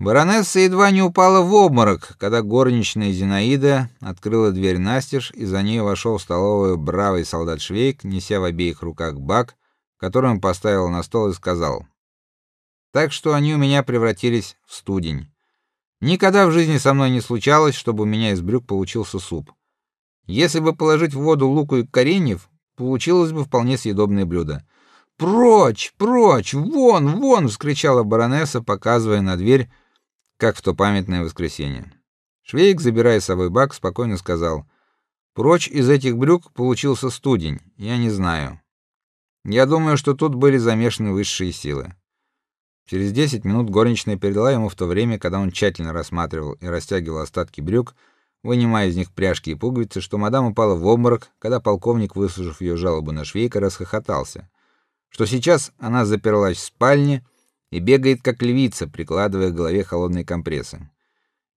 Баронесса едва не упала в обморок, когда горничная Зинаида открыла дверь настежь, и за ней вошел в столовую бравый солдат Швейк, неся в обеих руках бак, который он поставил на стол и сказал: "Так что они у меня превратились в студень. Никогда в жизни со мной не случалось, чтобы у меня из брюк получился суп. Если бы положить в воду луку и кореньев, получилось бы вполне съедобное блюдо. Прочь, прочь, вон, вон, вскричала баронесса, показывая на дверь как в то памятное воскресенье. Швейк, забирая с собой бак, спокойно сказал: "Прочь из этих брюк получился студень. Я не знаю. Я думаю, что тут были замешаны высшие силы". Через десять минут горничная передала ему в то время, когда он тщательно рассматривал и растягивал остатки брюк, вынимая из них пряжки и пуговицы, что мадам упала в обморок, когда полковник, выслушав ее жалобу на Швейка, расхохотался. Что сейчас она заперлась в спальне и бегает как львица, прикладывая к голове холодные компрессы.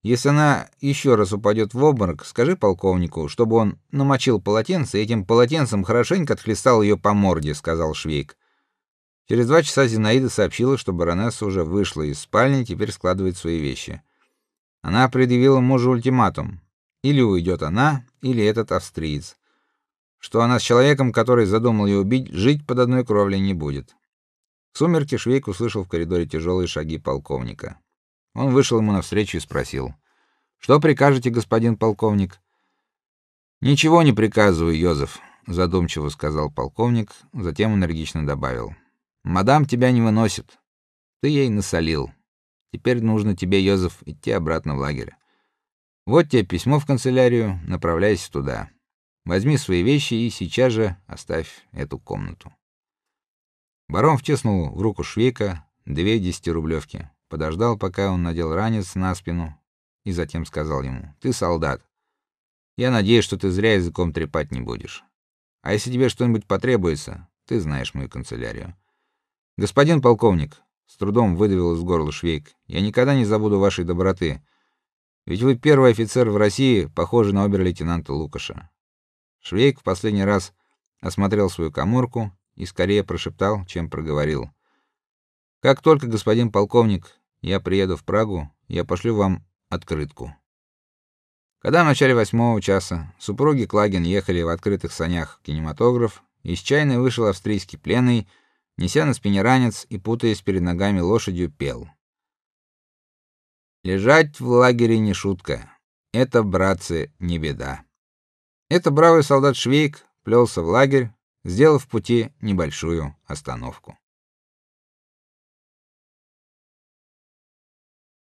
Если она еще раз упадет в обморок, скажи полковнику, чтобы он намочил полотенце и этим полотенцем хорошенько отхлестал ее по морде, сказал Швейк. Через два часа Зинаида сообщила, что баронесса уже вышла из спальни, теперь складывает свои вещи. Она предъявила мужу ультиматум: или уйдет она, или этот австриец. Что она с человеком, который задумал ее убить, жить под одной кровлей не будет. В сумерки Швейк услышал в коридоре тяжелые шаги полковника. Он вышел ему навстречу и спросил: "Что прикажете, господин полковник?" "Ничего не приказываю, Йозеф", задумчиво сказал полковник, затем энергично добавил: "Мадам тебя не выносит. Ты ей насолил. Теперь нужно тебе, Йозеф, идти обратно в лагерь. Вот тебе письмо в канцелярию, направляйся туда. Возьми свои вещи и сейчас же оставь эту комнату". Барон втиснул в руку Швейка две десятирублевки, подождал, пока он надел ранец на спину, и затем сказал ему: "Ты солдат. Я надеюсь, что ты зря языком трепать не будешь. А если тебе что-нибудь потребуется, ты знаешь мою канцелярию. Господин полковник, с трудом выдавил из горла Швейк. Я никогда не забуду вашей доброты. Ведь вы первый офицер в России, похожий на обер-лейтенанта Лукаша. Швейк в последний раз осмотрел свою каморку и скорее прошептал, чем проговорил. Как только господин полковник, я приеду в Прагу, я пошлю вам открытку. Когда в начале восьмого часа супруги Клаген ехали в открытых санях в кинематограф, из чайной вышел австрийский пленный, неся на спине ранец и путаясь перед ногами лошадью, пел: Лежать в лагере не шутка. Это, братцы, не беда. Это бравый солдат Швейк плелся в лагерь, сделав в пути небольшую остановку.